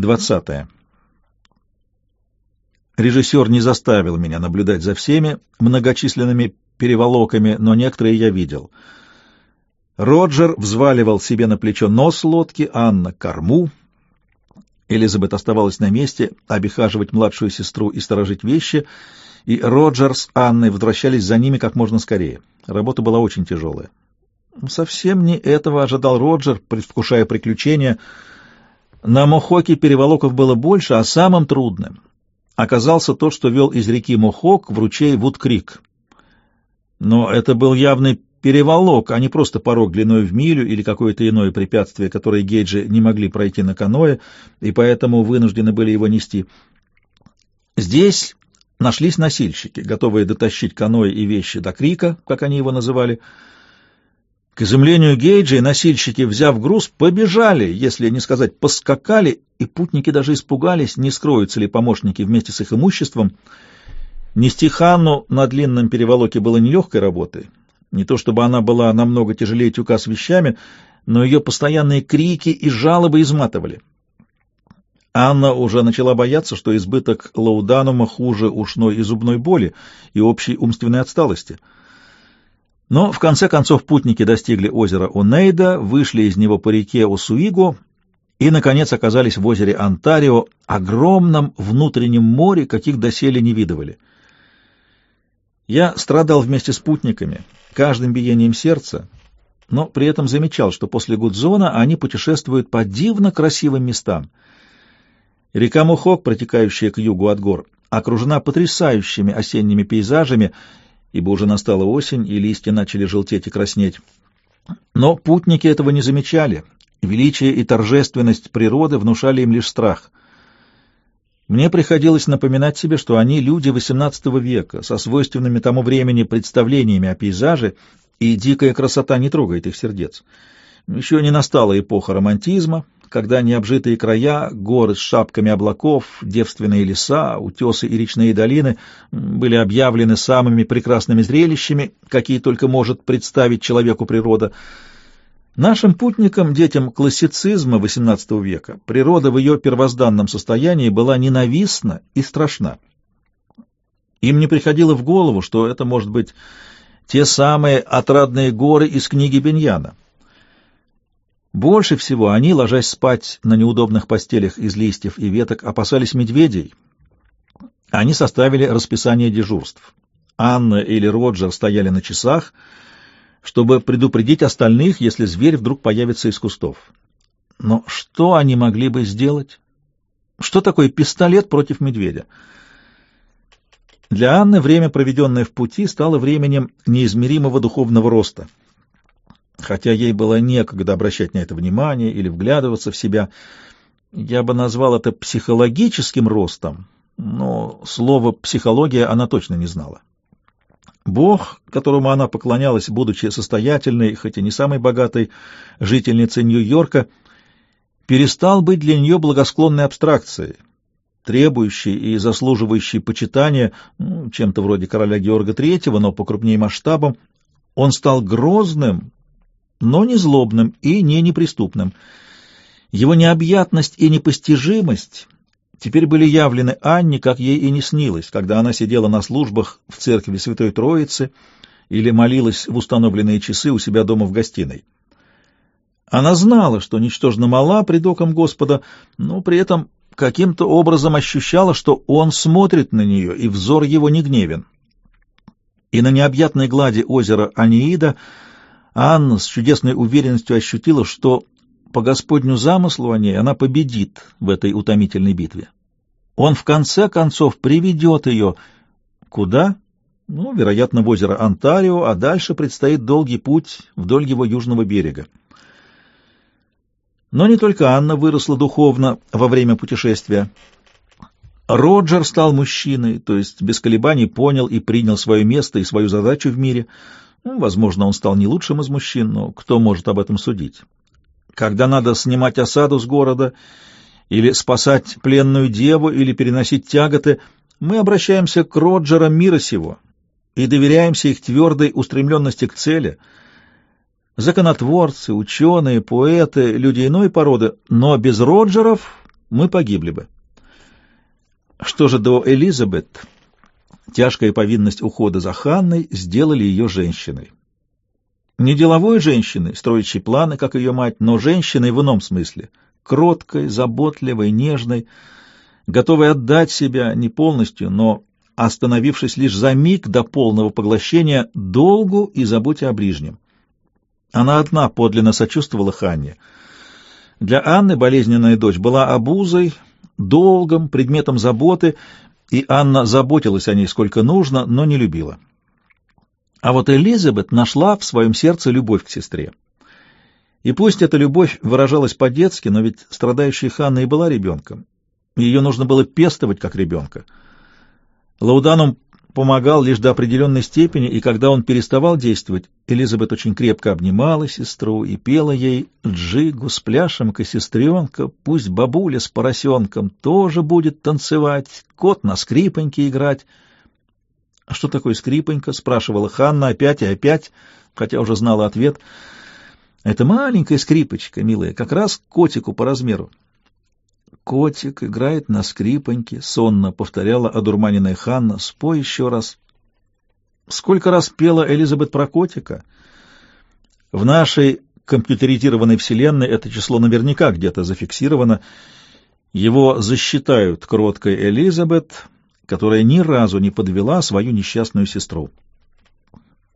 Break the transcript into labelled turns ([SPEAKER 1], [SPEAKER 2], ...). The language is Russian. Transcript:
[SPEAKER 1] 20. Режиссер не заставил меня наблюдать за всеми многочисленными переволоками, но некоторые я видел. Роджер взваливал себе на плечо нос лодки, Анна — корму. Элизабет оставалась на месте, обихаживать младшую сестру и сторожить вещи, и Роджер с Анной возвращались за ними как можно скорее. Работа была очень тяжелая. Совсем не этого ожидал Роджер, предвкушая приключения — на Мохоке переволоков было больше, а самым трудным оказался тот, что вел из реки Мохок в ручей Вудкрик. Но это был явный переволок, а не просто порог длиной в милю или какое-то иное препятствие, которое Гейджи не могли пройти на каное, и поэтому вынуждены были его нести. Здесь нашлись носильщики, готовые дотащить каноэ и вещи до Крика, как они его называли, — к изумлению Гейджа носильщики, взяв груз, побежали, если не сказать поскакали, и путники даже испугались, не скроются ли помощники вместе с их имуществом. Нести Ханну на длинном переволоке было нелегкой работой. Не то чтобы она была намного тяжелее тюка с вещами, но ее постоянные крики и жалобы изматывали. Анна уже начала бояться, что избыток лауданума хуже ушной и зубной боли и общей умственной отсталости — но в конце концов путники достигли озера Унейда, вышли из него по реке Усуиго и, наконец, оказались в озере Онтарио, огромном внутреннем море, каких доселе не видывали. Я страдал вместе с путниками, каждым биением сердца, но при этом замечал, что после Гудзона они путешествуют по дивно красивым местам. Река Мухок, протекающая к югу от гор, окружена потрясающими осенними пейзажами — ибо уже настала осень, и листья начали желтеть и краснеть. Но путники этого не замечали. Величие и торжественность природы внушали им лишь страх. Мне приходилось напоминать себе, что они люди XVIII века, со свойственными тому времени представлениями о пейзаже, и дикая красота не трогает их сердец. Еще не настала эпоха романтизма, когда необжитые края, горы с шапками облаков, девственные леса, утесы и речные долины были объявлены самыми прекрасными зрелищами, какие только может представить человеку природа. Нашим путникам, детям классицизма XVIII века, природа в ее первозданном состоянии была ненавистна и страшна. Им не приходило в голову, что это может быть те самые отрадные горы из книги Беньяна. Больше всего они, ложась спать на неудобных постелях из листьев и веток, опасались медведей. Они составили расписание дежурств. Анна или Роджер стояли на часах, чтобы предупредить остальных, если зверь вдруг появится из кустов. Но что они могли бы сделать? Что такое пистолет против медведя? Для Анны время, проведенное в пути, стало временем неизмеримого духовного роста — хотя ей было некогда обращать на это внимание или вглядываться в себя. Я бы назвал это психологическим ростом, но слово «психология» она точно не знала. Бог, которому она поклонялась, будучи состоятельной, хоть и не самой богатой жительницей Нью-Йорка, перестал быть для нее благосклонной абстракцией, требующей и заслуживающей почитания, ну, чем-то вроде короля Георга III, но покрупнее масштабом. Он стал грозным, но не злобным и не неприступным. Его необъятность и непостижимость теперь были явлены Анне, как ей и не снилось, когда она сидела на службах в церкви Святой Троицы или молилась в установленные часы у себя дома в гостиной. Она знала, что ничтожно мала пред оком Господа, но при этом каким-то образом ощущала, что Он смотрит на нее, и взор его не гневен. И на необъятной глади озера Аниида — Анна с чудесной уверенностью ощутила, что по Господню замыслу о ней она победит в этой утомительной битве. Он в конце концов приведет ее куда? Ну, вероятно, в озеро Онтарио, а дальше предстоит долгий путь вдоль его южного берега. Но не только Анна выросла духовно во время путешествия. Роджер стал мужчиной, то есть без колебаний понял и принял свое место и свою задачу в мире — возможно, он стал не лучшим из мужчин, но кто может об этом судить? Когда надо снимать осаду с города, или спасать пленную деву, или переносить тяготы, мы обращаемся к Роджерам мира сего и доверяемся их твердой устремленности к цели. Законотворцы, ученые, поэты, люди иной породы, но без Роджеров мы погибли бы. Что же до Элизабет, тяжкая повинность ухода за Ханной сделали ее женщиной. Не деловой женщиной, строящей планы, как ее мать, но женщиной в ином смысле, кроткой, заботливой, нежной, готовой отдать себя не полностью, но остановившись лишь за миг до полного поглощения долгу и заботе о ближнем. Она одна подлинно сочувствовала Ханне. Для Анны болезненная дочь была обузой, долгом, предметом заботы, и Анна заботилась о ней сколько нужно, но не любила. А вот Элизабет нашла в своем сердце любовь к сестре. И пусть эта любовь выражалась по-детски, но ведь страдающая Ханна и была ребенком. Ее нужно было пестовать как ребенка. Лауданум помогал лишь до определенной степени, и когда он переставал действовать, Элизабет очень крепко обнимала сестру и пела ей «Джигу с пляшем-ка, сестренка, пусть бабуля с поросенком тоже будет танцевать, кот на скрипоньке играть». «А что такое скрипонька?» — спрашивала Ханна опять и опять, хотя уже знала ответ. «Это маленькая скрипочка, милая, как раз котику по размеру». «Котик играет на скрипоньке», — сонно повторяла одурманенная Ханна. «Спой еще раз». Сколько раз пела Элизабет про котика? В нашей компьютеризированной вселенной это число наверняка где-то зафиксировано. Его засчитают кроткой Элизабет, которая ни разу не подвела свою несчастную сестру.